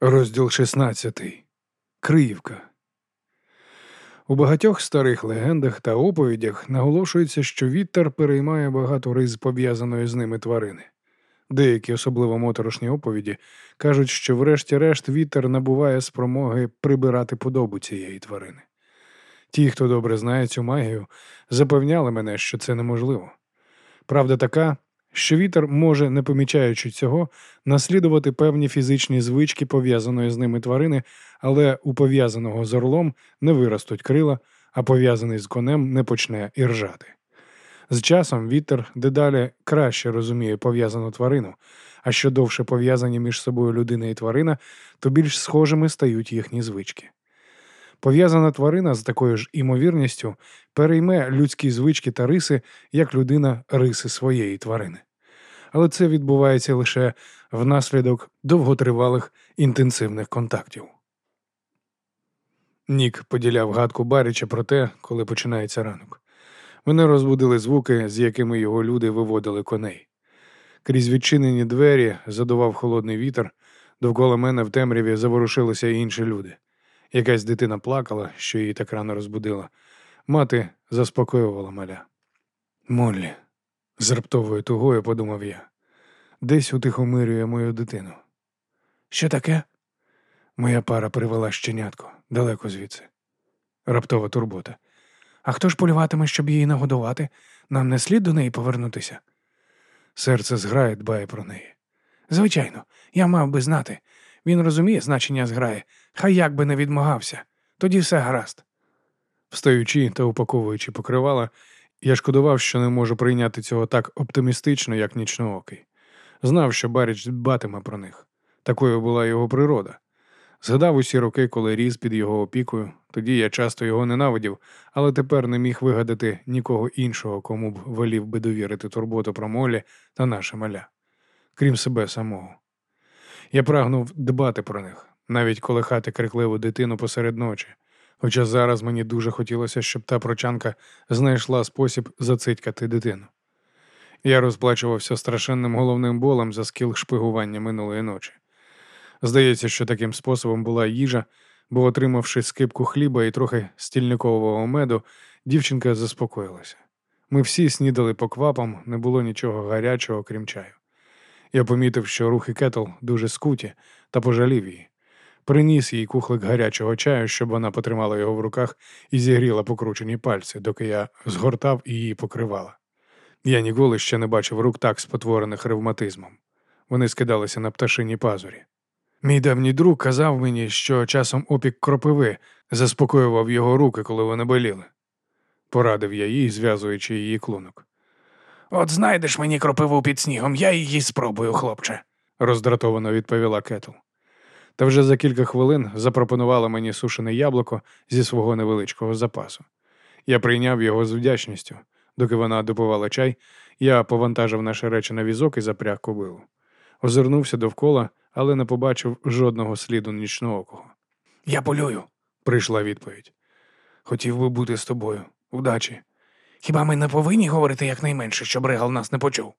Розділ 16. Криївка. У багатьох старих легендах та оповідях наголошується, що вітер переймає багато рис пов'язаної з ними тварини. Деякі, особливо моторошні оповіді, кажуть, що врешті-решт вітер набуває спромоги прибирати подобу цієї тварини. Ті, хто добре знає цю магію, запевняли мене, що це неможливо. Правда така, що вітер може, не помічаючи цього, наслідувати певні фізичні звички пов'язаної з ними тварини, але у пов'язаного з орлом не виростуть крила, а пов'язаний з конем не почне іржати. З часом вітер дедалі краще розуміє пов'язану тварину, а що довше пов'язані між собою людина і тварина, то більш схожими стають їхні звички. Пов'язана тварина з такою ж імовірністю перейме людські звички та риси, як людина риси своєї тварини. Але це відбувається лише внаслідок довготривалих інтенсивних контактів. Нік поділяв гадку Баріча про те, коли починається ранок. Мене розбудили звуки, з якими його люди виводили коней. Крізь відчинені двері задував холодний вітер, довкола мене в темряві заворушилися інші люди. Якась дитина плакала, що її так рано розбудила. Мати заспокоювала маля. Моллі, з раптовою тугою подумав я. Десь утихомирює мою дитину. Що таке? Моя пара привела щенятко далеко звідси. Раптова турбота. А хто ж полюватиме, щоб її нагодувати? Нам не слід до неї повернутися. Серце зграє, дбає про неї. Звичайно, я мав би знати. Він розуміє значення зграї, хай як би не відмагався. Тоді все гаразд. Встаючи та упаковуючи покривала, я шкодував, що не можу прийняти цього так оптимістично, як нічноокий. Знав, що Баріч дбатиме про них. Такою була його природа. Згадав усі роки, коли ріс під його опікою, тоді я часто його ненавидів, але тепер не міг вигадати нікого іншого, кому б волів би довірити турботу про молі та наше маля, крім себе самого. Я прагнув дбати про них, навіть колихати крикливу дитину посеред ночі. Хоча зараз мені дуже хотілося, щоб та прочанка знайшла спосіб зацитькати дитину. Я розплачувався страшенним головним болем за скіл шпигування минулої ночі. Здається, що таким способом була їжа, бо, отримавши скипку хліба і трохи стільникового меду, дівчинка заспокоїлася. Ми всі снідали по квапам, не було нічого гарячого, крім чаю. Я помітив, що рухи кетл дуже скуті, та пожалів її. Приніс їй кухлик гарячого чаю, щоб вона потримала його в руках і зігріла покручені пальці, доки я згортав і її покривала. Я ніколи ще не бачив рук так спотворених ревматизмом. Вони скидалися на пташині пазурі. Мій давній друг казав мені, що часом опік кропиви заспокоював його руки, коли вони боліли. Порадив я їй, зв'язуючи її клунок. От знайдеш мені кропиву під снігом, я її спробую, хлопче, роздратовано відповіла Кетл. Та вже за кілька хвилин запропонувала мені сушене яблуко зі свого невеличкого запасу. Я прийняв його з вдячністю. Доки вона допивала чай, я повантажив наші речі на візок і запряг кобилу. Озирнувся довкола, але не побачив жодного сліду нічноокого. Я полюю, прийшла відповідь. Хотів би бути з тобою. Удачі. Хіба ми не повинні говорити якнайменше, щоб Регал нас не почув?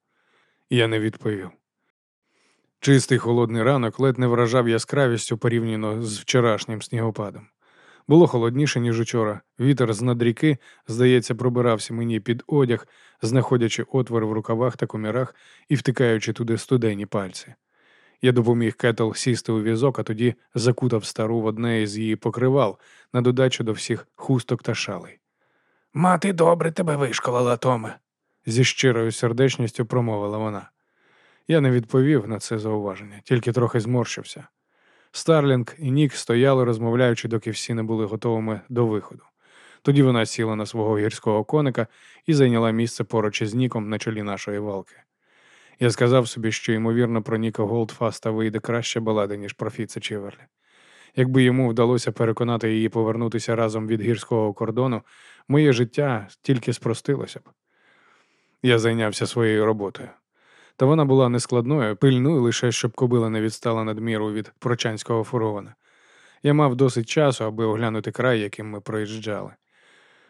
Я не відповів. Чистий холодний ранок ледь не вражав яскравістю порівняно з вчорашнім снігопадом. Було холодніше, ніж учора. Вітер з над ріки, здається, пробирався мені під одяг, знаходячи отвор в рукавах та комірах і втикаючи туди студені пальці. Я допоміг Кетл сісти у візок, а тоді закутав стару в одне із її покривал на додачу до всіх хусток та шалей. Мати добре тебе вишколила, Томе, зі щирою сердечністю промовила вона. Я не відповів на це зауваження, тільки трохи зморщився. Старлінг і Нік стояли, розмовляючи, доки всі не були готовими до виходу. Тоді вона сіла на свого гірського коника і зайняла місце поруч із Ніком на чолі нашої валки. Я сказав собі, що, ймовірно, про Ніка Голдфаста вийде краще балади, ніж про Фіца Чіверлі. Якби йому вдалося переконати її повернутися разом від гірського кордону, моє життя тільки спростилося б. Я зайнявся своєю роботою. Та вона була нескладною, пильною лише щоб кобила не відстала надміру від прочанського фургона. Я мав досить часу, аби оглянути край, яким ми проїжджали.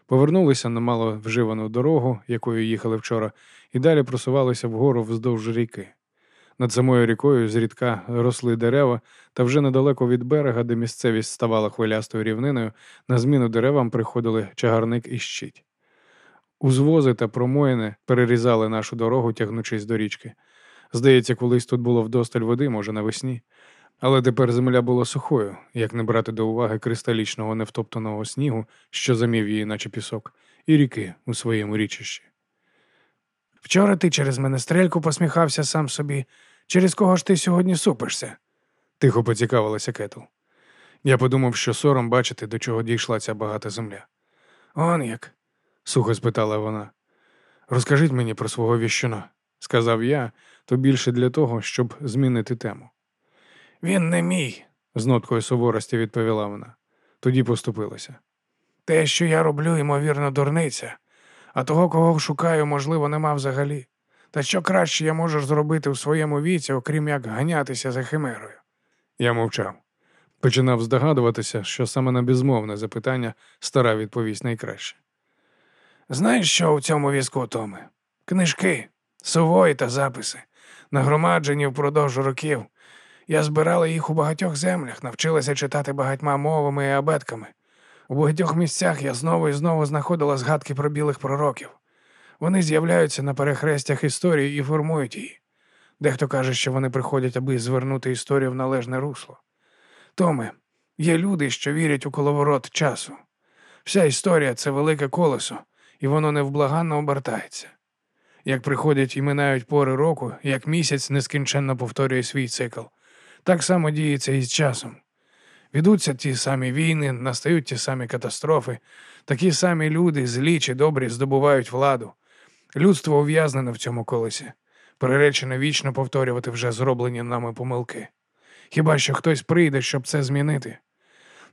Повернулися на мало вживану дорогу, якою їхали вчора, і далі просувалися вгору вздовж ріки. Над самою рікою зрідка росли дерева, та вже недалеко від берега, де місцевість ставала хвилястою рівниною, на зміну деревам приходили чагарник і щить. Узвози та промоїни перерізали нашу дорогу, тягнучись до річки. Здається, колись тут було вдосталь води, може, навесні. Але тепер земля була сухою, як не брати до уваги кристалічного невтоптаного снігу, що замів її, наче пісок, і ріки у своєму річищі. Вчора ти через мене стрельку посміхався сам собі. Через кого ж ти сьогодні супишся? Тихо поцікавилася Кетл. Я подумав, що сором бачити, до чого дійшла ця багата земля. Он як. Сухо спитала вона. Розкажіть мені про свого віщуна, сказав я, то більше для того, щоб змінити тему. Він не мій. З ноткою суворості відповіла вона. Тоді поступилася. Те, що я роблю, ймовірно, дурниця, а того, кого шукаю, можливо, нема взагалі. Та що краще я можу зробити у своєму віці, окрім як ганятися за химерою? Я мовчав. Починав здогадуватися, що саме на безмовне запитання стара відповість найкраще. Знаєш, що у цьому візку, Томе? Книжки, сувої та записи, нагромаджені впродовж років. Я збирала їх у багатьох землях, навчилася читати багатьма мовами і абетками. У багатьох місцях я знову і знову знаходила згадки про білих пророків. Вони з'являються на перехрестях історії і формують її. Дехто каже, що вони приходять, аби звернути історію в належне русло. Томе, є люди, що вірять у коловорот часу. Вся історія це велике колесо, і воно невблаганно обертається. Як приходять і минають пори року, як місяць нескінченно повторює свій цикл, так само діється і з часом. Ведуться ті самі війни, настають ті самі катастрофи, такі самі люди, злі чи добрі, здобувають владу. Людство ув'язнене в цьому колесі, переречене вічно повторювати вже зроблені нами помилки. Хіба що хтось прийде, щоб це змінити?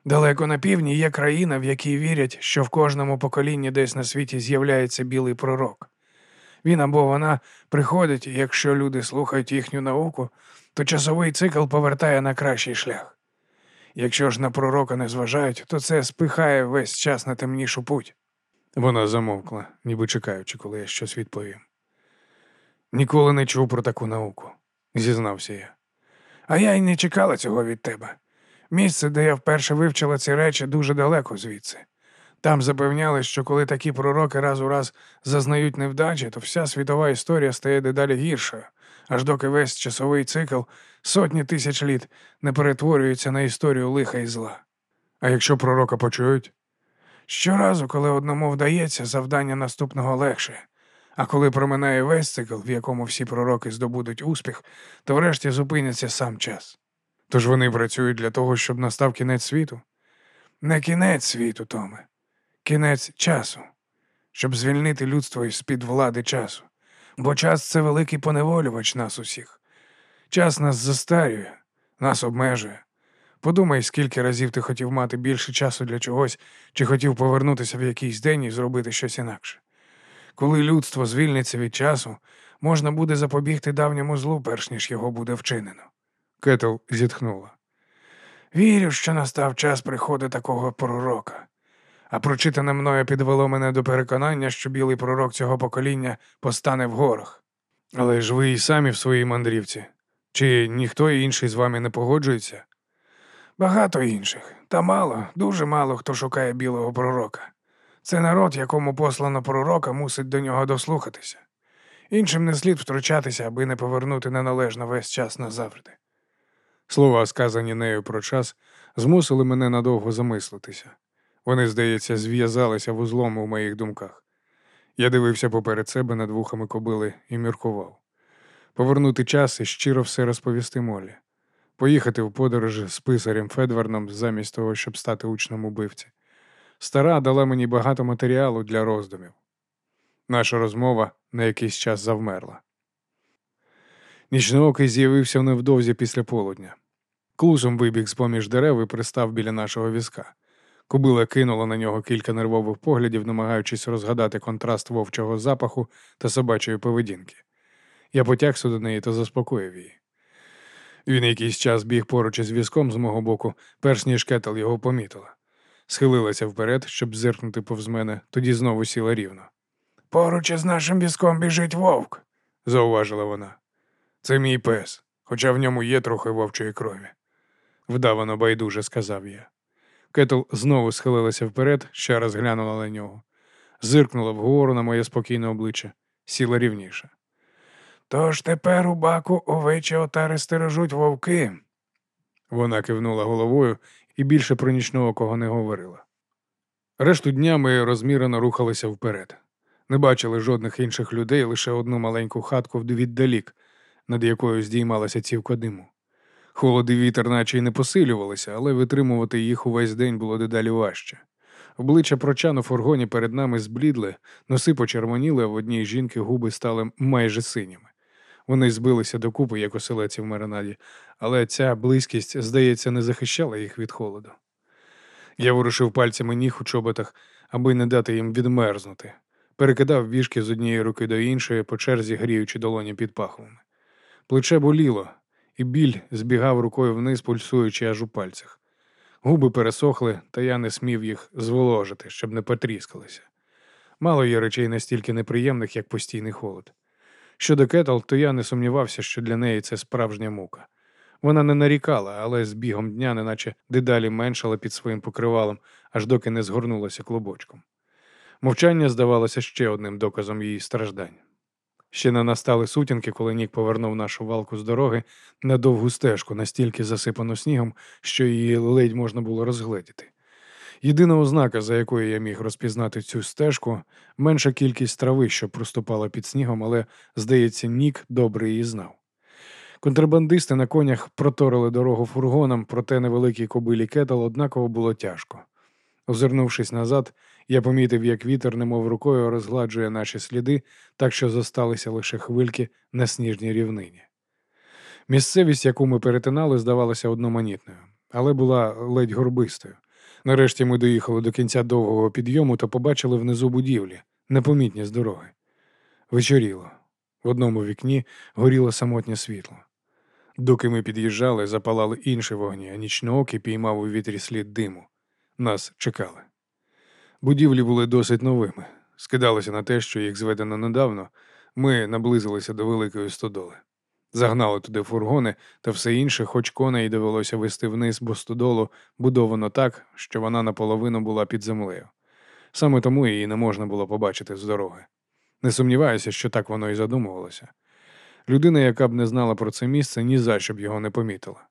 Далеко на півдні є країна, в якій вірять, що в кожному поколінні десь на світі з'являється білий пророк. Він або вона приходить, якщо люди слухають їхню науку, то часовий цикл повертає на кращий шлях. Якщо ж на пророка не зважають, то це спихає весь час на темнішу путь. Вона замовкла, ніби чекаючи, коли я щось відповім. Ніколи не чув про таку науку, зізнався я. А я й не чекала цього від тебе. Місце, де я вперше вивчила ці речі, дуже далеко звідси. Там запевняли, що коли такі пророки раз у раз зазнають невдачі, то вся світова історія стає дедалі гіршою, аж доки весь часовий цикл сотні тисяч літ не перетворюється на історію лиха і зла. А якщо пророка почують? Щоразу, коли одному вдається, завдання наступного легше. А коли проминає весь цикл, в якому всі пророки здобудуть успіх, то врешті зупиняться сам час. Тож вони працюють для того, щоб настав кінець світу? Не кінець світу, Томе, кінець часу, щоб звільнити людство із під влади часу. Бо час це великий поневолювач нас усіх. Час нас застарює, нас обмежує. Подумай, скільки разів ти хотів мати більше часу для чогось, чи хотів повернутися в якийсь день і зробити щось інакше. Коли людство звільниться від часу, можна буде запобігти давньому злу, перш ніж його буде вчинено. Кетл зітхнула. Вірю, що настав час приходу такого пророка. А прочитане мною підвело мене до переконання, що білий пророк цього покоління постане в горах. Але ж ви і самі в своїй мандрівці. Чи ніхто інший з вами не погоджується? Багато інших, та мало, дуже мало хто шукає білого пророка. Це народ, якому послано пророка, мусить до нього дослухатися. Іншим не слід втручатися, аби не повернути неналежно весь час назавжди. Слова, сказані нею про час, змусили мене надовго замислитися. Вони, здається, зв'язалися вузлом у моїх думках. Я дивився поперед себе над вухами кобили і міркував. Повернути час і щиро все розповісти Молі. Поїхати в подорож з писарем Федверном замість того, щоб стати учнем убивці. Стара дала мені багато матеріалу для роздумів. Наша розмова на якийсь час завмерла. Нічноокий з'явився невдовзі після полудня. Клусом вибіг з поміж дерев і пристав біля нашого візка. Кобила кинула на нього кілька нервових поглядів, намагаючись розгадати контраст вовчого запаху та собачої поведінки. Я потягся до неї та заспокоїв її. Він якийсь час біг поруч із візком з мого боку, перш ніж кетел його помітила. Схилилася вперед, щоб зиркнути повз мене, тоді знову сіла рівно. Поруч із нашим візком біжить вовк, зауважила вона. Це мій пес, хоча в ньому є трохи вовчої крові. Вдавано байдуже сказав я. Кетл знову схилилася вперед, ще раз глянула на нього, зиркнула вгору на моє спокійне обличчя, сіла рівніше. Тож тепер у баку овечі отари стережуть вовки. Вона кивнула головою і більше про нічного кого не говорила. Решту дня ми розмірено рухалися вперед. Не бачили жодних інших людей, лише одну маленьку хатку віддалік, над якою здіймалася цівка диму. Холод і вітер наче й не посилювалися, але витримувати їх увесь день було дедалі важче. Обличчя прочан у фургоні перед нами зблідли, носи почервоніли, а в одній жінки губи стали майже синіми. Вони збилися докупи, як оселеці в маринаді, але ця близькість, здається, не захищала їх від холоду. Я ворушив пальцями ніг у чоботах, аби не дати їм відмерзнути, перекидав вішки з однієї руки до іншої, по черзі гріючи долоні під пахвами. Плече боліло, і біль збігав рукою вниз, пульсуючи аж у пальцях. Губи пересохли, та я не смів їх зволожити, щоб не потріскалися. Мало є речей настільки неприємних, як постійний холод. Щодо Кетл, то я не сумнівався, що для неї це справжня мука. Вона не нарікала, але з бігом дня, неначе дедалі меншала під своїм покривалом, аж доки не згорнулася клубочком. Мовчання здавалося ще одним доказом її страждань. Ще не настали сутінки, коли Нік повернув нашу валку з дороги на довгу стежку, настільки засипану снігом, що її ледь можна було розгледіти. Єдина ознака, за якою я міг розпізнати цю стежку, менша кількість трави, що проступала під снігом, але, здається, Нік добре її знав. Контрабандисти на конях проторили дорогу фургоном, проте невеликій кобилі кетал однаково було тяжко. Озирнувшись назад, я помітив, як вітер, немов рукою, розгладжує наші сліди, так що зосталися лише хвильки на сніжній рівнині. Місцевість, яку ми перетинали, здавалася одноманітною, але була ледь горбистою. Нарешті ми доїхали до кінця довгого підйому та побачили внизу будівлі, непомітні з дороги. Вечоріло. В одному вікні горіло самотнє світло. Доки ми під'їжджали, запалали інші вогні, а нічнооки піймав у вітрі слід диму. Нас чекали. Будівлі були досить новими. Скидалося на те, що їх зведено недавно. Ми наблизилися до великої стодоли. Загнали туди фургони та все інше, хоч коней довелося вести вниз, бо стодолу будовано так, що вона наполовину була під землею. Саме тому її не можна було побачити з дороги. Не сумніваюся, що так воно і задумувалося. Людина, яка б не знала про це місце, ні за що б його не помітила.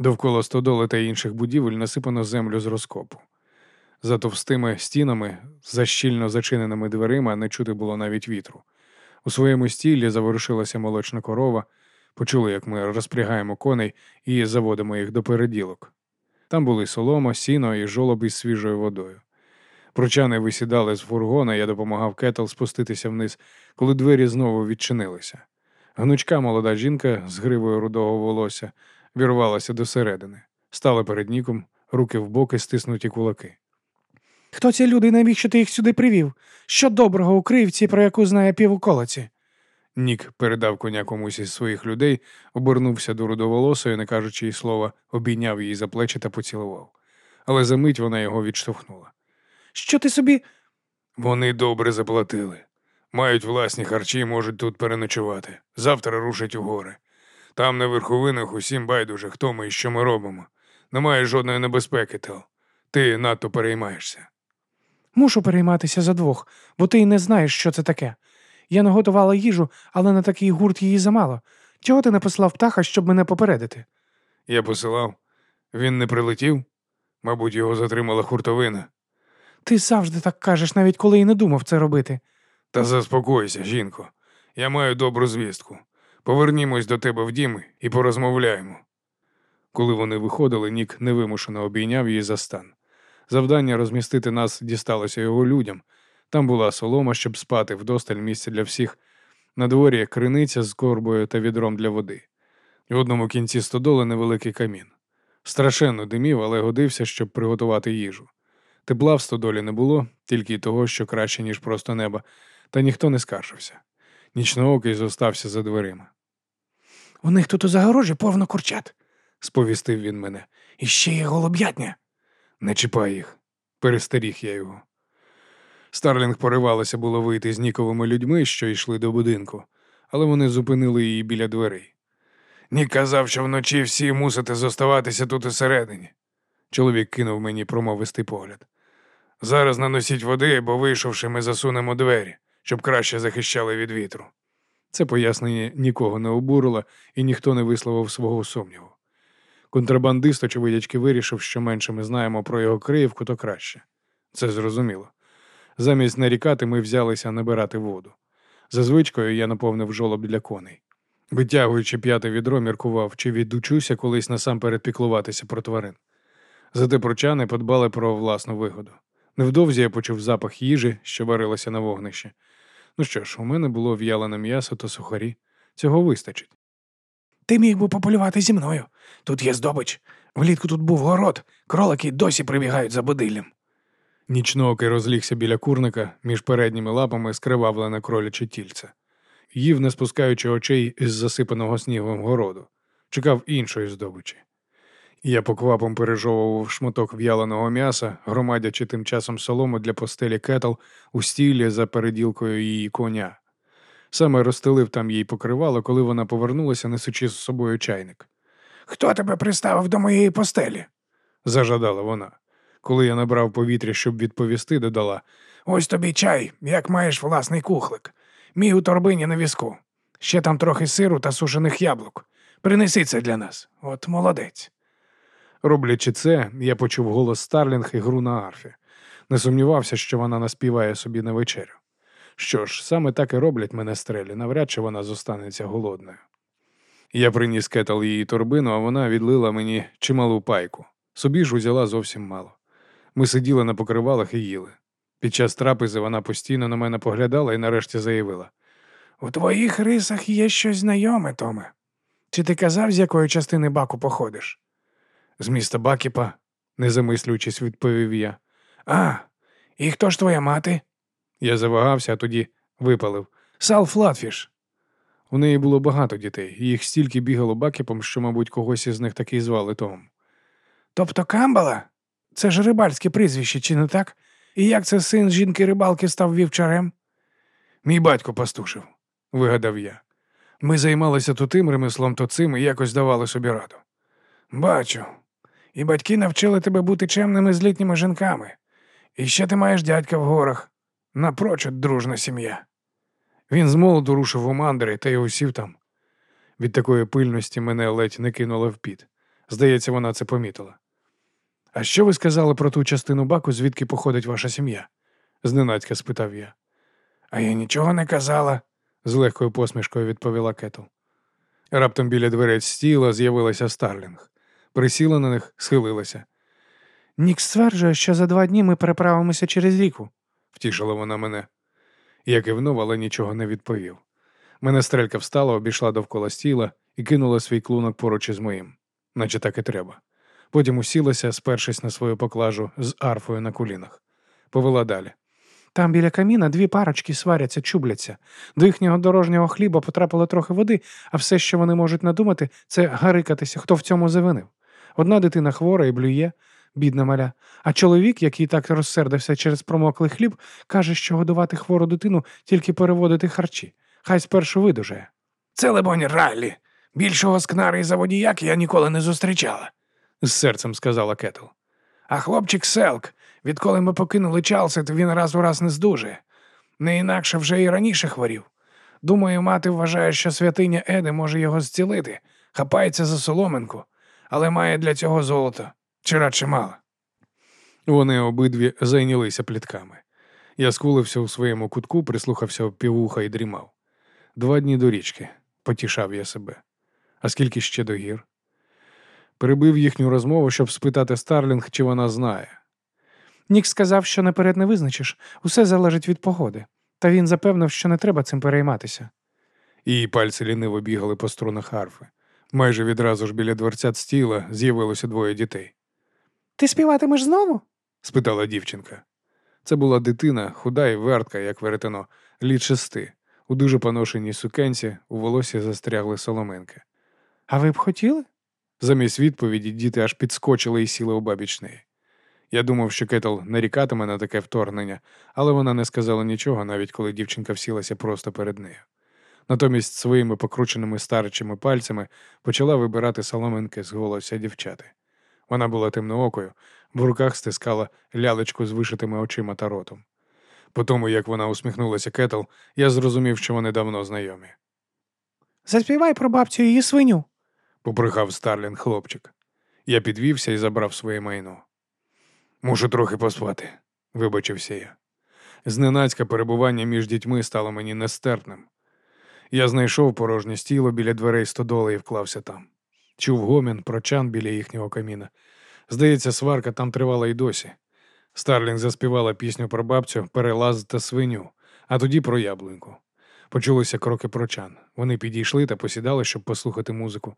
Довкола стодоли та інших будівель насипано землю з розкопу. За товстими стінами, за щільно зачиненими дверима не чути було навіть вітру. У своєму стілі заворушилася молочна корова, почули, як ми розпрягаємо коней і заводимо їх до переділок. Там були солома, сіно і жолоб із свіжою водою. Прочани висідали з фургона, я допомагав Кетл спуститися вниз, коли двері знову відчинилися. Гнучка молода жінка з гривою рудого волосся вірвалася досередини, стала перед ніком, руки в боки, стиснуті кулаки. Хто ці люди навіщо ти їх сюди привів? Що доброго у кривці, про яку знає півоколиці? Нік передав коня комусь із своїх людей, обернувся до рудоволосої, не кажучи їй слова, обійняв її за плечі та поцілував. Але за мить вона його відштовхнула. Що ти собі. Вони добре заплатили. Мають власні харчі, можуть тут переночувати. Завтра рушать у гори. Там, на верховинах, усім байдуже, хто ми і що ми робимо. Немає жодної небезпеки, Тел. Ти надто переймаєшся. Мушу перейматися за двох, бо ти й не знаєш, що це таке. Я наготувала їжу, але на такий гурт її замало. Чого ти не послав птаха, щоб мене попередити? Я посилав. Він не прилетів. Мабуть, його затримала хуртовина. Ти завжди так кажеш, навіть коли й не думав це робити. Та заспокойся, жінко. Я маю добру звістку. Повернімось до тебе в дім і порозмовляємо. Коли вони виходили, Нік невимушено обійняв її за стан. Завдання розмістити нас дісталося його людям. Там була солома, щоб спати, вдосталь місця для всіх. На дворі криниця з корбою та відром для води. В одному кінці стодоли невеликий камін. Страшенно димів, але годився, щоб приготувати їжу. Тепла в стодолі не було, тільки й того, що краще, ніж просто неба, та ніхто не скаржився. Нічноокий зостався за дверима. У них тут у загорожі повно курчат, сповістив він мене. І ще є голуб'ятня. Не чіпай їх, перестеріг я його. Старлінг поривалося було вийти з ніковими людьми, що йшли до будинку, але вони зупинили її біля дверей. Нік казав, що вночі всі мусите зоставатися тут усередині. Чоловік кинув мені промовистий погляд. Зараз наносіть води, бо вийшовши, ми засунемо двері, щоб краще захищали від вітру. Це пояснення нікого не обурило, і ніхто не висловив свого сумніву. Контрабандист, очевидячки, вирішив, що менше ми знаємо про його криївку, то краще. Це зрозуміло. Замість нарікати ми взялися набирати воду. За звичкою я наповнив жолоб для коней. Витягуючи п'яте відро, міркував, чи відучуся колись насамперед піклуватися про тварин. Зате прочани подбали про власну вигоду. Невдовзі я почув запах їжі, що варилося на вогнищі. Ну що ж, у мене було в'ялене м'ясо та сухарі. Цього вистачить. Ти міг би пополювати зі мною. Тут є здобич. Влітку тут був город, кролики досі прибігають за будиллям. Нічноокий розлігся біля курника між передніми лапами скривавлене кроляче тільце. Їв, не спускаючи очей із засипаного снігом городу, чекав іншої здобичі. Я поквапом пережовував шматок в'яленого м'яса, громадячи тим часом солому для постелі кетл у стілі за переділкою її коня. Саме розстелив там їй покривало, коли вона повернулася, несучи з собою чайник. Хто тебе приставив до моєї постелі? зажадала вона. Коли я набрав повітря, щоб відповісти, додала Ось тобі чай, як маєш власний кухлик. Мій у торбині на візку. Ще там трохи сиру та сушених яблук. Принеси це для нас. От молодець. Роблячи це, я почув голос Старлінг і гру на арфі. Не сумнівався, що вона наспіває собі на вечерю. Що ж, саме так і роблять мене стрелі, навряд чи вона зостанеться голодною. Я приніс кетал її торбину, а вона відлила мені чималу пайку. Собі ж узяла зовсім мало. Ми сиділи на покривалах і їли. Під час трапези вона постійно на мене поглядала і нарешті заявила: У твоїх рисах є щось знайоме, Томе. Чи ти казав, з якої частини баку походиш? З міста Бакіпа, не замислюючись, відповів я. А, і хто ж твоя мати? Я завагався, а тоді випалив. Сал Флатфіш. У неї було багато дітей, їх стільки бігало бакіпом, що, мабуть, когось із них таки звали Том. Тобто Камбала? Це ж рибальське прізвище, чи не так? І як це син жінки рибалки став вівчарем? Мій батько пастушив, вигадав я. Ми займалися то тим ремеслом, то цим і якось давали собі раду. Бачу. І батьки навчили тебе бути чемними з літніми жінками. І ще ти маєш дядька в горах. Напрочуд дружна сім'я. Він з молоду рушив у мандри та й усів там. Від такої пильності мене ледь не кинуло в піт. Здається, вона це помітила. А що ви сказали про ту частину баку, звідки походить ваша сім'я? зненацька спитав я. А я нічого не казала, з легкою посмішкою відповіла Кетл. Раптом біля дверей стіла з'явилася Старлінг. Присіла на них, схилилася. Нік стверджує, що за два дні ми переправимося через ріку, втішила вона мене. Я кивнув, але нічого не відповів. Мене стрелька встала, обійшла довкола стіла і кинула свій клунок поруч із моїм, наче так і треба. Потім усілася, спершись на свою поклажу з арфою на колінах. Повела далі. Там біля каміна дві парочки сваряться, чубляться. До їхнього дорожнього хліба потрапило трохи води, а все, що вони можуть надумати, це гарикатися, хто в цьому завинив. Одна дитина хвора і блює, бідна маля. А чоловік, який так розсердився через промоклий хліб, каже, що годувати хвору дитину тільки переводити харчі. Хай спершу видужає. Це, лебонь, раллі. Більшого скнари і заводіяк я ніколи не зустрічала, з серцем сказала Кетл. А хлопчик Селк, відколи ми покинули Чалсет, він раз у раз не здужує. Не інакше вже і раніше хворів. Думаю, мати вважає, що святиня Еди може його зцілити, хапається за соломинку, але має для цього золото, чи радше мало. Вони обидві зайнялися плітками. Я скулився у своєму кутку, прислухався півуха і дрімав. Два дні до річки, потішав я себе. А скільки ще до гір? Перебив їхню розмову, щоб спитати Старлінг, чи вона знає. Нік сказав, що наперед не визначиш, усе залежить від погоди, та він запевнив, що не треба цим перейматися. Її пальці ліниво бігали по струнах арфи. Майже відразу ж біля дверцят стіла з'явилося двоє дітей. Ти співатимеш знову? спитала дівчинка. Це була дитина, худа і вертка, як веретено, літ шести, у дуже поношеній сукенці, у волосі застрягли соломинки. А ви б хотіли? Замість відповіді діти аж підскочили і сіли у бабіч неї. Я думав, що Кетл нарікатиме на таке вторгнення, але вона не сказала нічого, навіть коли дівчинка всілася просто перед нею. Натомість своїми покрученими старечими пальцями почала вибирати соломинки з голося дівчати. Вона була темноокою, в руках стискала лялечку з вишитими очима та ротом. По тому, як вона усміхнулася Кетл, я зрозумів, що вони давно знайомі. Заспівай про бабцю її свиню. Поприхав Старлінг хлопчик. Я підвівся і забрав своє майно. Мушу трохи поспати, вибачився я. Зненацька перебування між дітьми стало мені нестерпним. Я знайшов порожнє стіло біля дверей стодоли і вклався там. Чув гомін, прочан біля їхнього каміна. Здається, сварка там тривала й досі. Старлінг заспівала пісню про бабцю перелаз та свиню, а тоді про яблуньку. Почулися кроки прочан. Вони підійшли та посідали, щоб послухати музику.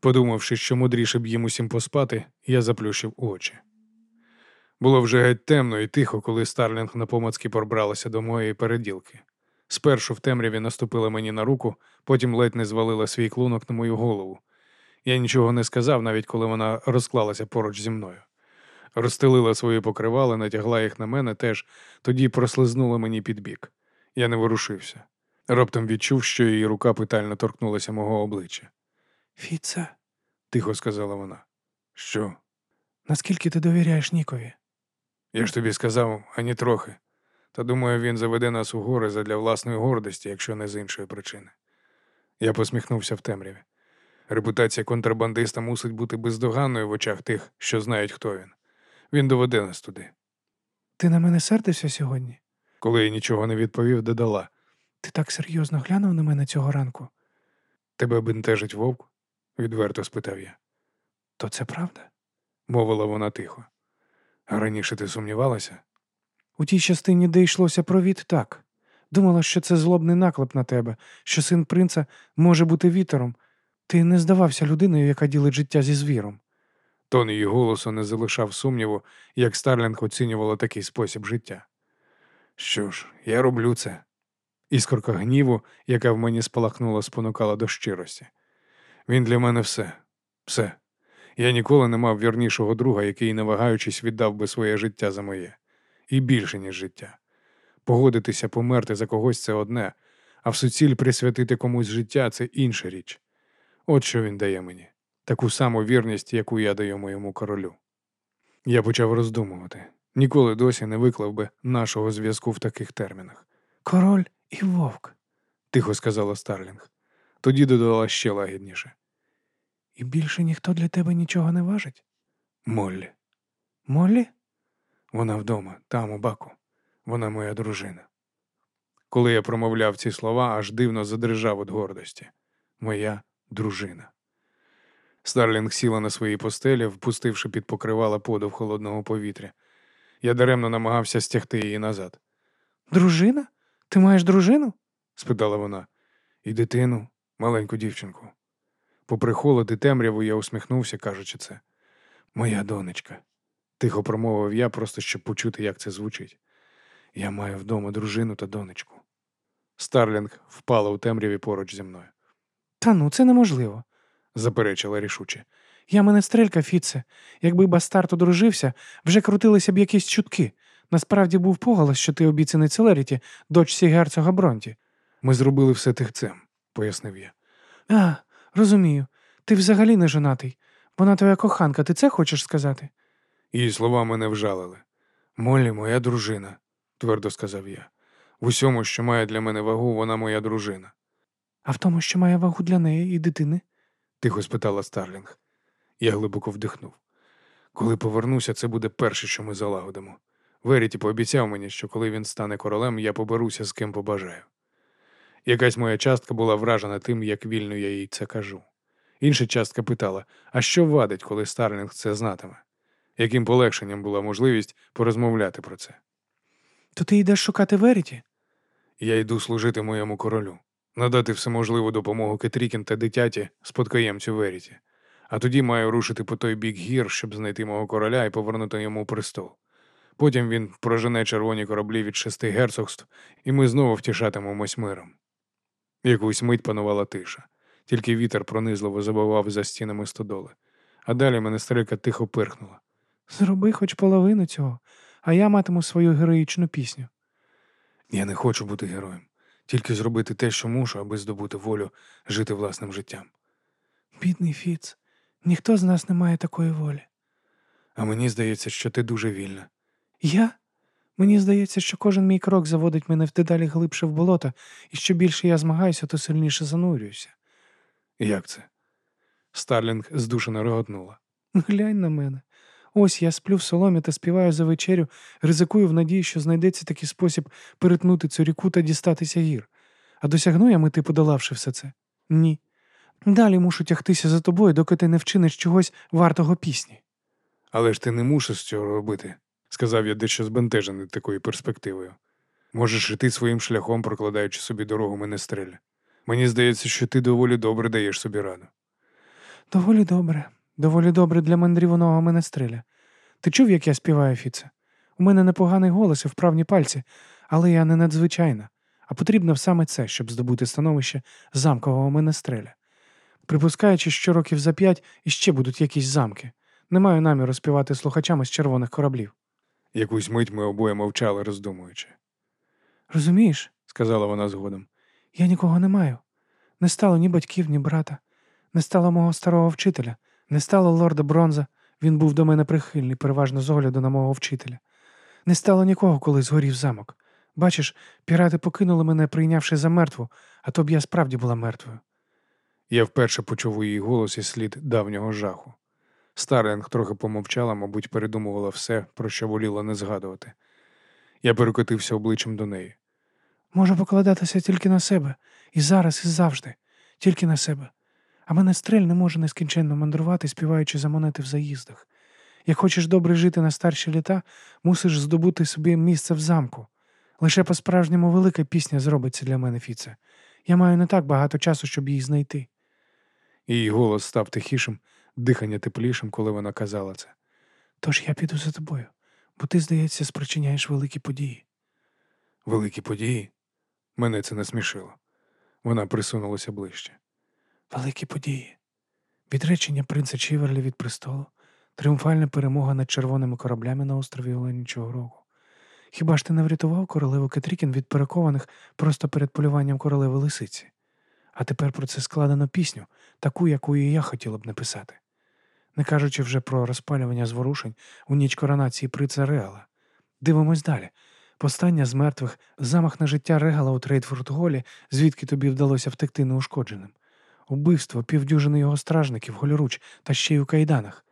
Подумавши, що мудріше б їм усім поспати, я заплющив очі. Було вже геть темно і тихо, коли Старлінг напомацьки пробралася до моєї переділки. Спершу в темряві наступила мені на руку, потім ледь не звалила свій клунок на мою голову. Я нічого не сказав, навіть коли вона розклалася поруч зі мною. Розстелила свої покривали, натягла їх на мене теж, тоді прослизнула мені під бік. Я не ворушився. Раптом відчув, що її рука питально торкнулася мого обличчя. Фіце, Тихо сказала вона. Що? наскільки ти довіряєш Нікові? Я ж тобі сказав, ані трохи. Та думаю, він заведе нас у гори задля власної гордості, якщо не з іншої причини. Я посміхнувся в темряві. Репутація контрабандиста мусить бути бездоганною в очах тих, що знають, хто він. Він доведе нас туди. Ти на мене сердився сьогодні? Коли я нічого не відповів, додала. Ти так серйозно глянув на мене цього ранку. Тебе бентежить вовк? відверто спитав я. То це правда? Мовила вона тихо. А раніше ти сумнівалася? У тій частині, де йшлося про від, так. Думала, що це злобний наклеп на тебе, що син принца може бути вітером. Ти не здавався людиною, яка ділить життя зі звіром. Тон її голосу не залишав сумніву, як Старлінг оцінювала такий спосіб життя. Що ж, я роблю це. Іскорка гніву, яка в мені спалахнула, спонукала до щирості. Він для мене все, все. Я ніколи не мав вірнішого друга, який, не вагаючись, віддав би своє життя за моє. І більше, ніж життя. Погодитися померти за когось це одне, а в суціль присвятити комусь життя це інша річ. От що він дає мені таку саму вірність, яку я даю моєму королю. Я почав роздумувати. Ніколи досі не виклав би нашого зв'язку в таких термінах. Король і вовк. Тихо сказала Старлінг. Тоді додала ще лагідніше. І більше ніхто для тебе нічого не важить? Моллі. Моллі? Вона вдома, там, у баку. Вона моя дружина. Коли я промовляв ці слова, аж дивно задрижав від гордості. Моя дружина. Старлінг сіла на своїй постелі, впустивши під покривала подув холодного повітря. Я даремно намагався стягти її назад. Дружина? Ти маєш дружину? спитала вона. І дитину, маленьку дівчинку. Попри холод і темряву, я усміхнувся, кажучи це. Моя донечка. Тихо промовив я, просто щоб почути, як це звучить. Я маю вдома дружину та донечку. Старлінг впала у темряві поруч зі мною, Та ну, це неможливо. заперечила рішуче. Я менестрелька, Фіце. Якби бастард одружився, вже крутилися б якісь чутки. Насправді був поголос, що ти обіцяний Целеріті, дочці герцога Бронті. Ми зробили все тихцем, пояснив я. А, розумію. Ти взагалі не жонатий. Вона твоя коханка, ти це хочеш сказати? Її слова мене вжалили. Моллі, моя дружина, твердо сказав я. В усьому, що має для мене вагу, вона моя дружина. А в тому, що має вагу для неї і дитини? тихо спитала Старлінг. Я глибоко вдихнув. Коли повернуся, це буде перше, що ми залагодимо. Веріті пообіцяв мені, що коли він стане королем, я поберуся з ким побажаю. Якась моя частка була вражена тим, як вільно я їй це кажу. Інша частка питала: а що вадить, коли Старлінг це знатиме? Яким полегшенням була можливість порозмовляти про це? То ти йдеш шукати Веріті? Я йду служити моєму королю, надати всеможливу допомогу Кетрікін та дитяті спадкоємцю Веріті. А тоді маю рушити по той бік гір, щоб знайти мого короля і повернути йому престол. Потім він прожене червоні кораблі від шести герцогств, і ми знову втішатимемось миром. Якусь мить панувала тиша, тільки вітер пронизливо забивав за стінами стодоли. А далі менестрелька тихо пирхнула. Зроби хоч половину цього, а я матиму свою героїчну пісню. Я не хочу бути героєм, тільки зробити те, що мушу, аби здобути волю жити власним життям. Бідний Фіц, ніхто з нас не має такої волі. А мені здається, що ти дуже вільна. Я? Мені здається, що кожен мій крок заводить мене вдедалі глибше в болото, і що більше я змагаюся, то сильніше занурююся. Як це? Старлінг здушено реготнула. Глянь на мене. Ось я сплю в соломі та співаю за вечерю, ризикую в надії, що знайдеться такий спосіб перетнути цю ріку та дістатися гір. А досягну я мети, подолавши все це? Ні. Далі мушу тягтися за тобою, доки ти не вчиниш чогось вартого пісні. Але ж ти не мусиш цього робити, сказав я дещо збентежений такою перспективою. Можеш іти своїм шляхом, прокладаючи собі дорогу менестреля. Мені здається, що ти доволі добре даєш собі раду. Доволі добре, доволі добре для мандрівного менестреля. Ти чув, як я співаю, Фіце? У мене непоганий голос і вправні пальці, але я не надзвичайна, а потрібно саме це, щоб здобути становище замкового менестреля. Припускаючи, що років за п'ять іще будуть якісь замки. Не маю наміру співати слухачами з червоних кораблів. Якусь мить ми обоє мовчали, роздумуючи. Розумієш, сказала вона згодом. я нікого не маю. Не стало ні батьків, ні брата, не стало мого старого вчителя, не стало лорда Бронза. Він був до мене прихильний, переважно з огляду на мого вчителя. Не стало нікого, коли згорів замок. Бачиш, пірати покинули мене, прийнявши за мертву, а то б я справді була мертвою. Я вперше почув у її голосі слід давнього жаху. Старлінг трохи помовчала, мабуть, передумувала все, про що воліла не згадувати. Я перекотився обличчям до неї. Можу покладатися тільки на себе, і зараз, і завжди, тільки на себе. А мене стрель не може нескінченно мандрувати, співаючи за монети в заїздах. Як хочеш добре жити на старші літа, мусиш здобути собі місце в замку. Лише по-справжньому велика пісня зробиться для мене, Фіце. Я маю не так багато часу, щоб її знайти. Її голос став тихішим, дихання теплішим, коли вона казала це. Тож я піду за тобою, бо ти, здається, спричиняєш великі події. Великі події? Мене це не смішило. Вона присунулася ближче. Великі події. Відречення принца Чіверлі від престолу, тріумфальна перемога над червоними кораблями на острові Оленічого Рогу. Хіба ж ти не врятував королеву Кетрікін від перекованих просто перед полюванням королеви лисиці? А тепер про це складено пісню, таку, яку і я хотіла б написати. Не кажучи вже про розпалювання зворушень у ніч коронації принца Реала. Дивимось далі. Постання з мертвих, замах на життя Регала у Трейдфорд-Голі, звідки тобі вдалося втекти неушкодженим. Убивство, півдюжини його стражників, голіруч та ще й у кайданах.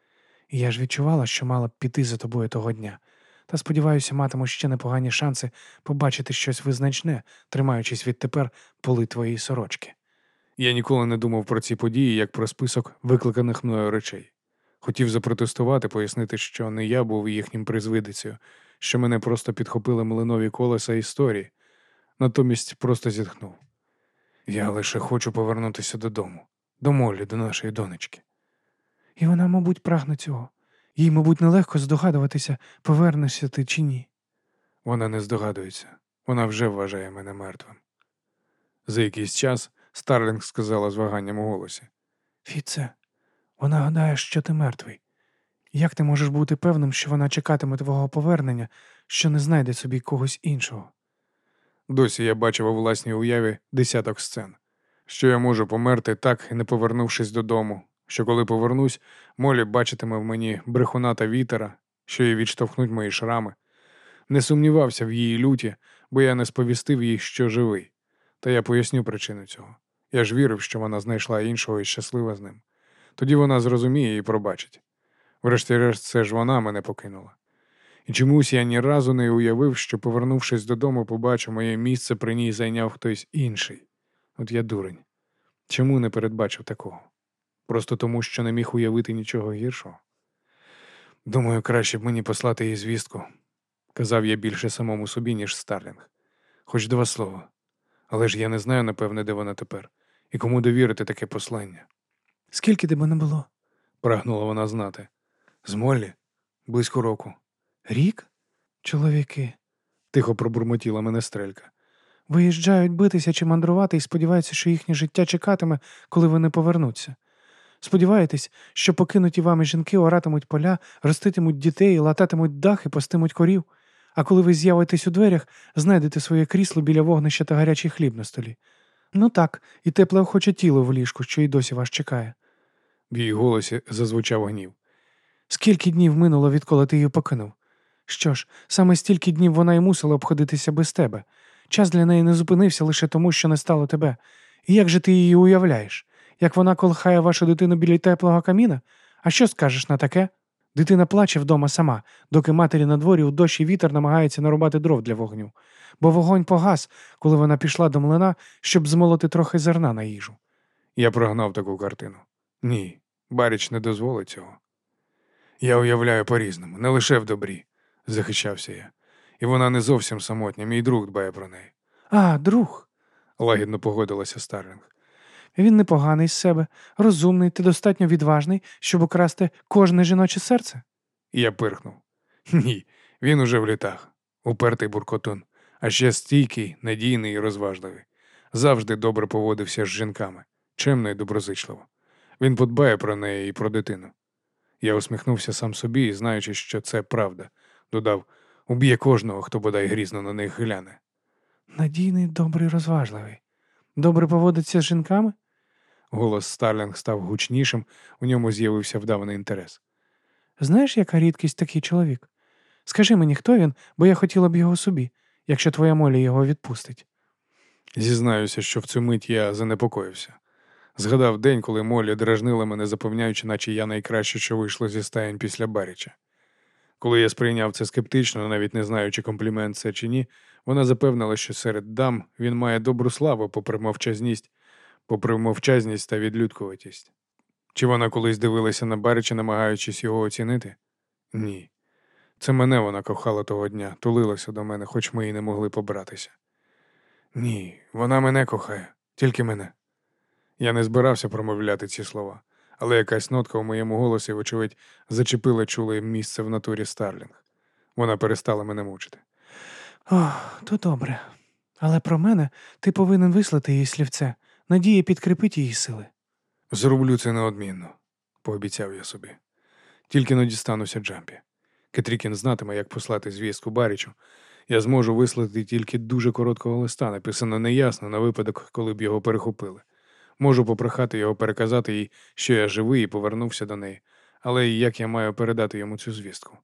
І я ж відчувала, що мала б піти за тобою того дня. Та сподіваюся, матиму ще непогані шанси побачити щось визначне, тримаючись відтепер поли твоєї сорочки. Я ніколи не думав про ці події, як про список викликаних мною речей. Хотів запротестувати, пояснити, що не я був їхнім призвидицею, що мене просто підхопили млинові колеса історії, натомість просто зітхнув. Я лише хочу повернутися додому, до Молі, до нашої донечки. І вона, мабуть, прагне цього. Їй, мабуть, нелегко здогадуватися, повернешся ти чи ні. Вона не здогадується, вона вже вважає мене мертвим. За якийсь час Старлінг сказала з ваганням у голосі. Фіце, вона гадає, що ти мертвий. Як ти можеш бути певним, що вона чекатиме твого повернення, що не знайде собі когось іншого? Досі я бачив у власній уяві десяток сцен, що я можу померти так не повернувшись додому, що коли повернусь, Молі бачитиме в мені брехуна та вітера, що їй відштовхнуть мої шрами. Не сумнівався в її люті, бо я не сповістив їй, що живий. Та я поясню причину цього. Я ж вірив, що вона знайшла іншого і щаслива з ним. Тоді вона зрозуміє і пробачить. Врешті-решт, це ж вона мене покинула. І чомусь я ні разу не уявив, що, повернувшись додому, побачу моє місце при ній зайняв хтось інший. От я дурень. Чому не передбачив такого? Просто тому, що не міг уявити нічого гіршого. Думаю, краще б мені послати їй звістку, казав я більше самому собі, ніж Старлінг. Хоч два слова. Але ж я не знаю, напевне, де вона тепер, і кому довірити таке послання. Скільки тебе не було? Прагнула вона знати. З Моллі? Близько року. Рік? Чоловіки. Тихо пробурмотіла мене стрелька. Виїжджають битися чи мандрувати і сподіваються, що їхнє життя чекатиме, коли вони повернуться. Сподіваєтесь, що покинуті вами жінки оратимуть поля, роститимуть дітей, лататимуть дах і пастимуть корів, А коли ви з'явитесь у дверях, знайдете своє крісло біля вогнища та гарячий хліб на столі. Ну так, і тепле охоче тіло в ліжку, що й досі вас чекає. В її голосі зазвучав гнів. Скільки днів минуло, відколи ти її покинув? Що ж, саме стільки днів вона й мусила обходитися без тебе. Час для неї не зупинився лише тому, що не стало тебе. І як же ти її уявляєш? Як вона колхає вашу дитину біля теплого каміна? А що скажеш на таке? Дитина плаче вдома сама, доки матері на дворі у дощ і вітер намагається нарубати дров для вогню. Бо вогонь погас, коли вона пішла до млина, щоб змолоти трохи зерна на їжу. Я прогнав таку картину. Ні, Баріч не дозволить цього. Я уявляю по-різному, не лише в добрі, захищався я. І вона не зовсім самотня, мій друг дбає про неї. А, друг. Лагідно погодилася Старлінг. Він непоганий з себе, розумний та достатньо відважний, щоб украсти кожне жіноче серце. І я пирхнув. Ні, він уже в літах, упертий буркотун, а ще стійкий, надійний і розважливий. Завжди добре поводився з жінками, чемно і доброзичливо. Він подбає про неї і про дитину. Я усміхнувся сам собі знаючи, що це правда, додав уб'є кожного, хто бодай грізно на них гляне. Надійний, добрий, розважливий. Добре поводиться з жінками? Голос Старлінг став гучнішим, у ньому з'явився вдаваний інтерес. Знаєш, яка рідкість такий чоловік? Скажи мені, хто він, бо я хотіла б його собі, якщо твоя Молі його відпустить. Зізнаюся, що в цю мить я занепокоївся. Згадав день, коли Молі дражнила мене, запевняючи, наче я найкраще, що вийшло зі стаєнь після Баріча. Коли я сприйняв це скептично, навіть не знаючи, комплімент це чи ні, вона запевнила, що серед дам він має добру славу, попри мовчазність, попри мовчазність та відлюдкуватість. Чи вона колись дивилася на Барича, намагаючись його оцінити? Ні. Це мене вона кохала того дня, тулилася до мене, хоч ми і не могли побратися. Ні, вона мене кохає, тільки мене. Я не збирався промовляти ці слова, але якась нотка у моєму голосі, вочевидь, зачепила чуле місце в натурі Старлінг. Вона перестала мене мучити. О, то добре. Але про мене ти повинен вислати її слівце. Надія підкріпить її сили. Зроблю це неодмінно, пообіцяв я собі. Тільки не дістануся Джампі. Кетрікін знатиме, як послати звістку Барічу. Я зможу вислати тільки дуже короткого листа, написано неясно на випадок, коли б його перехопили. Можу попрохати його переказати їй, що я живий і повернувся до неї, але як я маю передати йому цю звістку?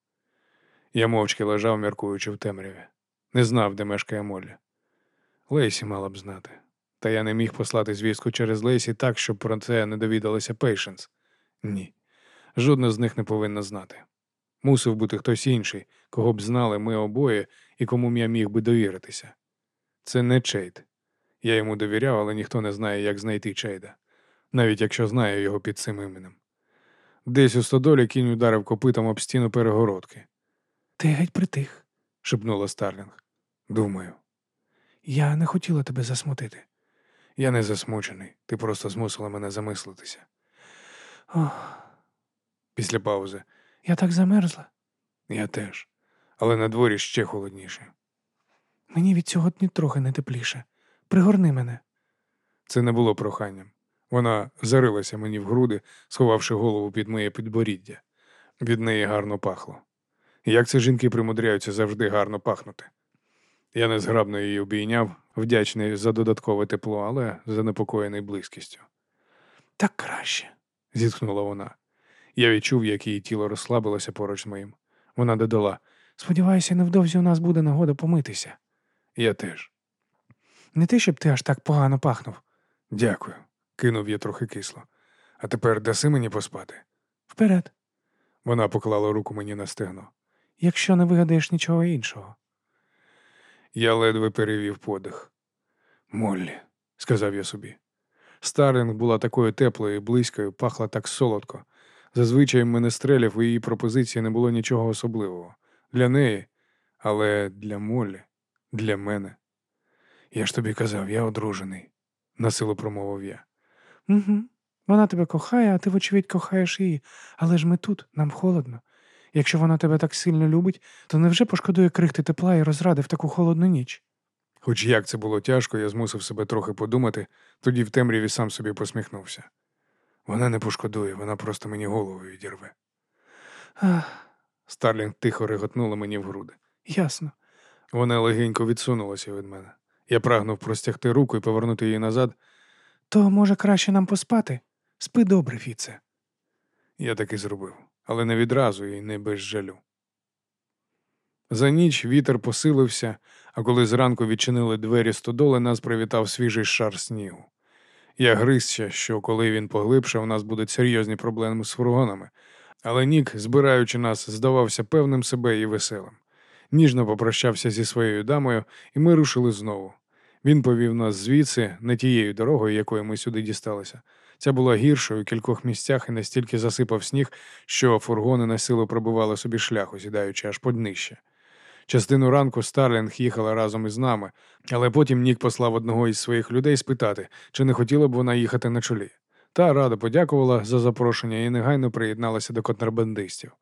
Я мовчки лежав, міркуючи в темряві. Не знав, де мешкає Моллі. Лейсі мала б знати. Та я не міг послати звістку через Лейсі так, щоб про це не довідалася Пейшенс. Ні. Жодна з них не повинна знати. Мусив бути хтось інший, кого б знали ми обоє і кому я міг би довіритися. Це не Чейд. Я йому довіряв, але ніхто не знає, як знайти Чейда, навіть якщо знає його під цим іменем. Десь у стодолі кінь ударив копитом об стіну перегородки, Ти геть притих. шепнула Старлінг. Думаю, Я не хотіла тебе засмутити. я не засмучений, ти просто змусила мене замислитися. Ох, Після паузи я так замерзла. я теж, але на дворі ще холодніше. Мені від цього ні трохи не тепліше. Пригорни мене. Це не було проханням. Вона зарилася мені в груди, сховавши голову під моє підборіддя. Від неї гарно пахло. Як це жінки примудряються завжди гарно пахнути? Я незграбно її обійняв, вдячний за додаткове тепло, але занепокоєний близькістю. Так краще. Зітхнула вона. Я відчув, як її тіло розслабилося поруч з моїм. Вона додала Сподіваюся, невдовзі у нас буде нагода помитися. Я теж. Не те, щоб ти аж так погано пахнув. Дякую. Кинув я трохи кисло. А тепер даси мені поспати. Вперед, Вона поклала руку мені на стегно. якщо не вигадаєш нічого іншого. Я ледве перевів подих. Моллі, сказав я собі. Старлінг була такою теплою і близькою, пахла так солодко. Зазвичай мене стрелів у її пропозиції не було нічого особливого. Для неї, але для Моллі, для мене. Я ж тобі казав, я одружений, насилу промовив я. Угу. Вона тебе кохає, а ти, вочевидь, кохаєш її. Але ж ми тут, нам холодно. Якщо вона тебе так сильно любить, то невже пошкодує крихти тепла і розради в таку холодну ніч? Хоч як це було тяжко, я змусив себе трохи подумати, тоді в темряві сам собі посміхнувся. Вона не пошкодує, вона просто мені голову відірве. Ах, Старлінг тихо реготнула мені в груди. ясно. Вона легенько відсунулася від мене. Я прагнув простягти руку і повернути її назад. То, може, краще нам поспати? Спи добре, Фіце. Я так і зробив, але не відразу і не без жалю. За ніч вітер посилився, а коли зранку відчинили двері стодоли, нас привітав свіжий шар снігу. Я гризся, що коли він поглибше, у нас будуть серйозні проблеми з фургонами, але Нік, збираючи нас, здавався певним себе і веселим. Ніжно попрощався зі своєю дамою, і ми рушили знову. Він повів нас звідси, не тією дорогою, якою ми сюди дісталися. Ця була гіршою у кількох місцях і настільки засипав сніг, що фургони на силу пробивали собі шлях, осідаючи аж под нижче. Частину ранку Старлінг їхала разом із нами, але потім Нік послав одного із своїх людей спитати, чи не хотіла б вона їхати на чолі. Та радо подякувала за запрошення і негайно приєдналася до контрабандистів.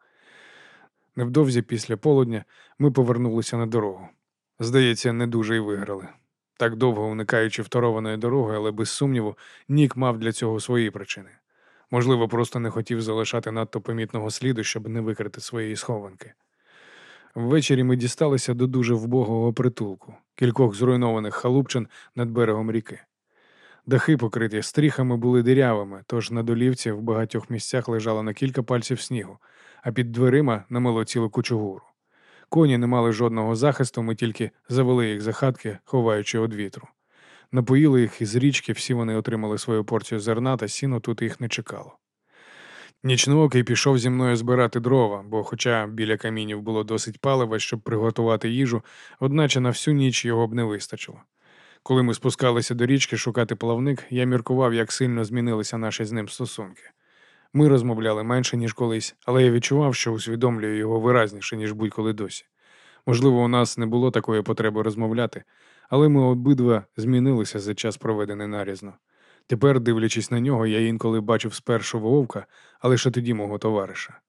Невдовзі після полудня ми повернулися на дорогу. Здається, не дуже й виграли. Так довго уникаючи второваної дороги, але без сумніву, Нік мав для цього свої причини. Можливо, просто не хотів залишати надто помітного сліду, щоб не викрити своєї схованки. Ввечері ми дісталися до дуже вбогого притулку, кількох зруйнованих халупчин над берегом ріки. Дахи, покриті стріхами, були дирявими, тож на долівці в багатьох місцях лежало на кілька пальців снігу, а під дверима намило цілу кучугуру. Коні не мали жодного захисту, ми тільки завели їх за хатки, ховаючи від вітру. Напоїли їх із річки, всі вони отримали свою порцію зерна, та сіно тут їх не чекало. Нічноокий пішов зі мною збирати дрова, бо, хоча біля камінів було досить палива, щоб приготувати їжу, одначе на всю ніч його б не вистачило. Коли ми спускалися до річки шукати плавник, я міркував, як сильно змінилися наші з ним стосунки. Ми розмовляли менше, ніж колись, але я відчував, що усвідомлюю його виразніше, ніж будь-коли досі. Можливо, у нас не було такої потреби розмовляти, але ми обидва змінилися за час проведений нарізно. Тепер, дивлячись на нього, я інколи бачив спершу вовка, а лише тоді мого товариша.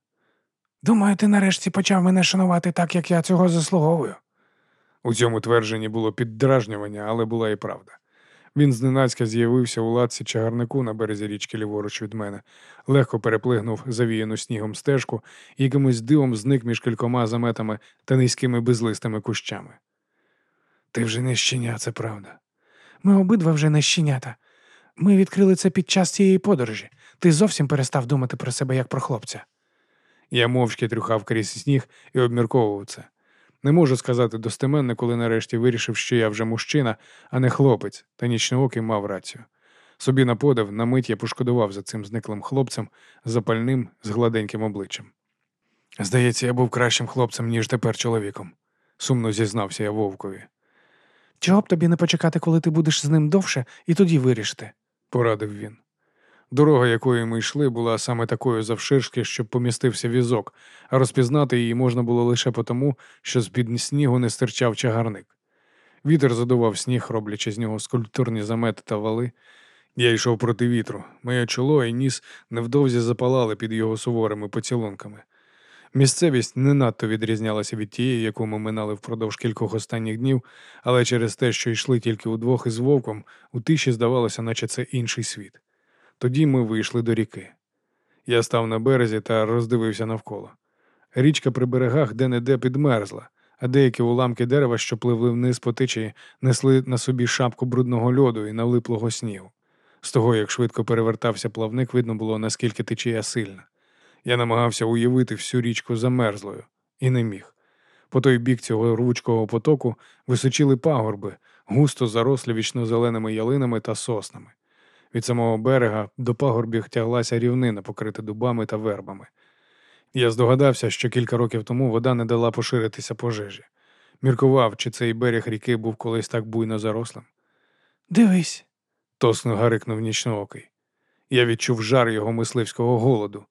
Думаю, ти нарешті почав мене шанувати так, як я цього заслуговую. У цьому твердженні було піддражнювання, але була і правда. Він зненацька з'явився у латці чагарнику на березі річки ліворуч від мене, легко переплигнув завіяну снігом стежку і якимось дивом зник між кількома заметами та низькими безлистими кущами. Ти вже не щеня, це правда. Ми обидва вже не щенята. Ми відкрили це під час цієї подорожі. Ти зовсім перестав думати про себе як про хлопця. Я мовчки трюхав крізь сніг і обмірковував це. Не можу сказати достеменно, коли нарешті вирішив, що я вже мужчина, а не хлопець, та нічноокий мав рацію. Собі на подив, на мить я пошкодував за цим зниклим хлопцем, запальним, з гладеньким обличчям. Здається, я був кращим хлопцем, ніж тепер чоловіком, сумно зізнався я вовкові. Чого б тобі не почекати, коли ти будеш з ним довше, і тоді вирішити? порадив він. Дорога, якою ми йшли, була саме такою завширшки, щоб помістився візок, а розпізнати її можна було лише потому, що з-під снігу не стирчав чагарник. Вітер задував сніг, роблячи з нього скульптурні замети та вали. Я йшов проти вітру. Моє чоло і ніс невдовзі запалали під його суворими поцілунками. Місцевість не надто відрізнялася від тієї, яку ми минали впродовж кількох останніх днів, але через те, що йшли тільки удвох із вовком, у тиші здавалося, наче це інший світ. Тоді ми вийшли до ріки. Я став на березі та роздивився навколо. Річка при берегах де-не-де підмерзла, а деякі уламки дерева, що пливли вниз по течії, несли на собі шапку брудного льоду і налиплого снігу. З того, як швидко перевертався плавник, видно було, наскільки течія сильна. Я намагався уявити всю річку замерзлою і не міг. По той бік цього рвучкого потоку височили пагорби, густо зарослі вічно-зеленими ялинами та соснами. Від самого берега до пагорбів тяглася рівнина, покрита дубами та вербами. Я здогадався, що кілька років тому вода не дала поширитися пожежі. Міркував, чи цей берег ріки був колись так буйно зарослим. Дивись, тосно гарикнув нічноокий. Я відчув жар його мисливського голоду.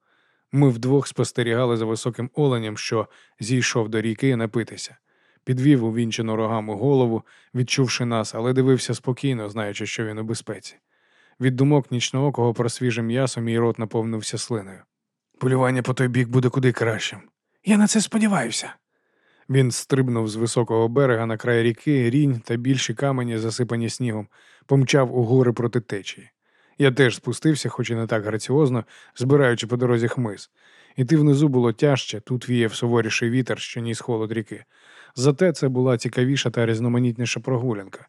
Ми вдвох спостерігали за високим оленем, що зійшов до ріки напитися. Підвів увінчену рогами голову, відчувши нас, але дивився спокійно, знаючи, що він у безпеці. Від думок нічноокого про свіже м'ясо мій рот наповнився слиною. Полювання по той бік буде куди кращим. Я на це сподіваюся. Він стрибнув з високого берега на край ріки, рінь та більші камені, засипані снігом, помчав у гори проти течії. Я теж спустився, хоч і не так граціозно, збираючи по дорозі хмиз. Іти внизу було тяжче, тут віяв суворіший вітер, що ніс холод ріки. Зате це була цікавіша та різноманітніша прогулянка.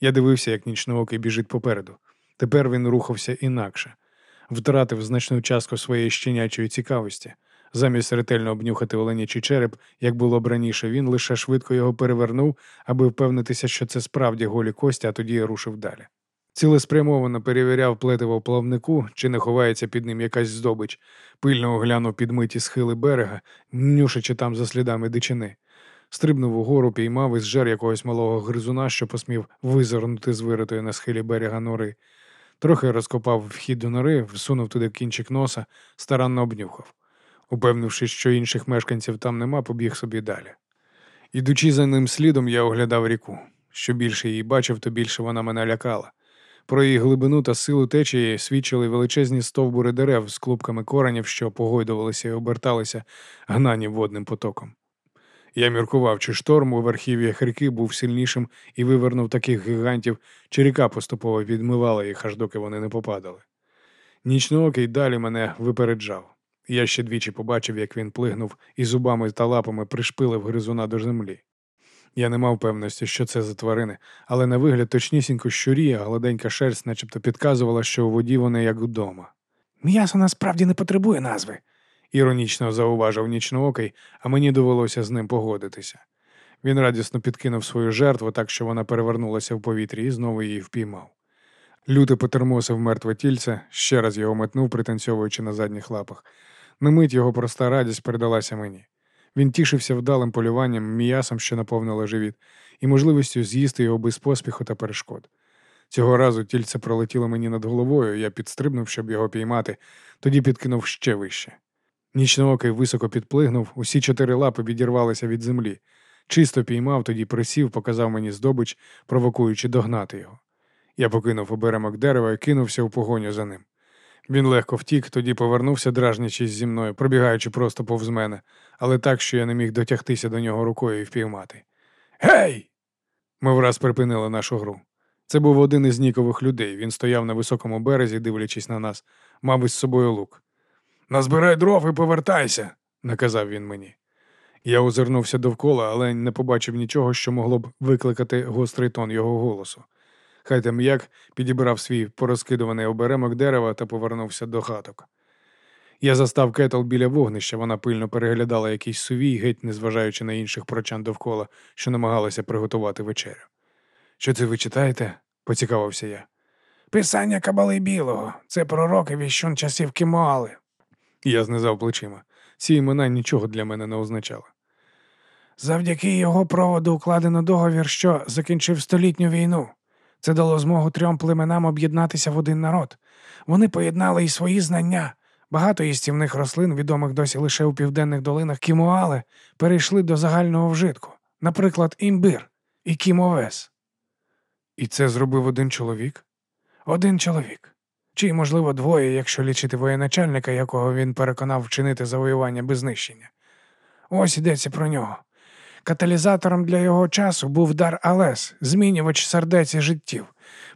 Я дивився, як нічноокий біжить попереду. Тепер він рухався інакше, втратив значну частку своєї щенячої цікавості. Замість ретельно обнюхати оленячий череп, як було б раніше, він лише швидко його перевернув, аби впевнитися, що це справді голі кості, а тоді рушив далі. Цілеспрямовано перевіряв плетиво плавнику, чи не ховається під ним якась здобич, пильно оглянув підмиті схили берега, нюшачи там за слідами дичини. Стрибнув угору, піймав і зжер якогось малого гризуна, що посмів визирнути з виритої на схилі берега нори. Трохи розкопав вхід до нори, всунув туди кінчик носа, старанно обнюхав. Упевнившись, що інших мешканців там нема, побіг собі далі. Ідучи за ним слідом, я оглядав ріку. Що більше її бачив, то більше вона мене лякала. Про її глибину та силу течії свідчили величезні стовбури дерев з клубками коренів, що погойдувалися і оберталися, гнані водним потоком. Я міркував, чи шторм у верхів'ях ріки був сильнішим і вивернув таких гігантів, чи ріка поступово відмивала їх, аж доки вони не попадали. Нічноокий далі мене випереджав. Я ще двічі побачив, як він плигнув і зубами та лапами пришпилив гризуна до землі. Я не мав певності, що це за тварини, але на вигляд точнісінько щурі, а гладенька шерсть начебто підказувала, що у воді вони як вдома. М'ясо насправді не потребує назви. Іронічно зауважив нічноокий, а мені довелося з ним погодитися. Він радісно підкинув свою жертву так, що вона перевернулася в повітрі і знову її впіймав. Люто потермосив мертве тільце, ще раз його метнув, пританцьовуючи на задніх лапах. На мить його проста радість передалася мені. Він тішився вдалим полюванням, м'ясом, що наповнило живіт, і можливістю з'їсти його без поспіху та перешкод. Цього разу тільце пролетіло мені над головою, я підстрибнув, щоб його піймати, тоді підкинув ще вище. Нічноокий високо підплигнув, усі чотири лапи відірвалися від землі. Чисто піймав, тоді присів, показав мені здобич, провокуючи догнати його. Я покинув оберемок дерева і кинувся у погоню за ним. Він легко втік, тоді повернувся, дражнячись зі мною, пробігаючи просто повз мене, але так, що я не міг дотягтися до нього рукою і впіймати. Гей! Ми враз припинили нашу гру. Це був один із нікових людей. Він стояв на високому березі, дивлячись на нас, мав із собою лук. Назбирай дров і повертайся, наказав він мені. Я озирнувся довкола, але не побачив нічого, що могло б викликати гострий тон його голосу. Хай там як підібрав свій порозкидуваний оберемок дерева та повернувся до хаток. Я застав кетл біля вогнища, вона пильно переглядала якийсь сувій, геть незважаючи на інших прочан довкола, що намагалися приготувати вечерю. Що це ви читаєте? поцікавився я. Писання Кабали Білого. Це пророк і віщун часів Кімоали. Я знизав плечима. Ці імена нічого для мене не означали. Завдяки його проводу укладено договір, що закінчив столітню війну. Це дало змогу трьом племенам об'єднатися в один народ. Вони поєднали і свої знання. Багато їстівних рослин, відомих досі лише у південних долинах Кімуали, перейшли до загального вжитку, наприклад, імбир і кімовес. І це зробив один чоловік? Один чоловік. Чи, можливо, двоє, якщо лічити воєначальника, якого він переконав вчинити завоювання без знищення. Ось йдеться про нього. Каталізатором для його часу був дар Алес, змінювач сердець і життів.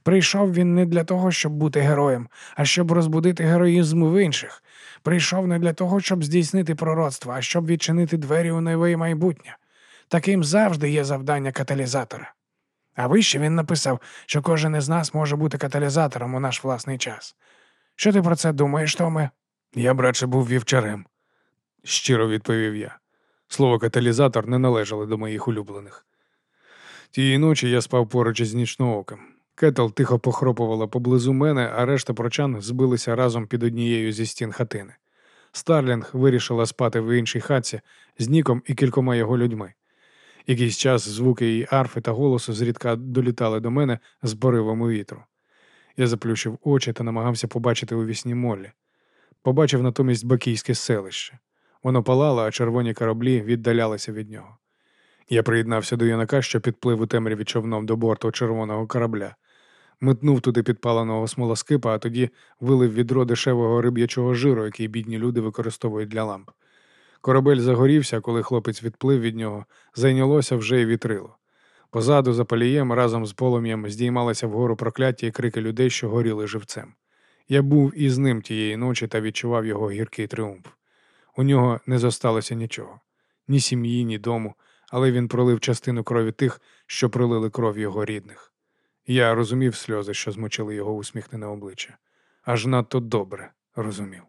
Прийшов він не для того, щоб бути героєм, а щоб розбудити героїзм в інших. Прийшов не для того, щоб здійснити пророцтво, а щоб відчинити двері у нове майбутнє. Таким завжди є завдання каталізатора. А вище він написав, що кожен із нас може бути каталізатором у наш власний час. Що ти про це думаєш, Томе? Я, братше, був вівчарем, щиро відповів я. Слово каталізатор не належало до моїх улюблених. Тієї ночі я спав поруч із нічнооким. Кетл тихо похропувала поблизу мене, а решта прочан збилися разом під однією зі стін хатини. Старлінг вирішила спати в іншій хатці з Ніком і кількома його людьми. Якийсь час звуки її арфи та голосу зрідка долітали до мене з поривами вітру. Я заплющив очі та намагався побачити у вісні Моллі. Побачив натомість бакійське селище. Воно палало, а червоні кораблі віддалялися від нього. Я приєднався до юнака, що підплив у темряві човном до борту червоного корабля. Метнув туди підпаленого смолоскипа, а тоді вилив відро дешевого риб'ячого жиру, який бідні люди використовують для ламп. Корабель загорівся, коли хлопець відплив від нього, зайнялося вже й вітрило. Позаду, за палієм, разом з полум'ям здіймалися вгору прокляття і крики людей, що горіли живцем. Я був із ним тієї ночі та відчував його гіркий тріумф. У нього не зосталося нічого ні сім'ї, ні дому, але він пролив частину крові тих, що пролили кров його рідних. Я розумів сльози, що змочили його усміхнене обличчя. Аж надто добре розумів.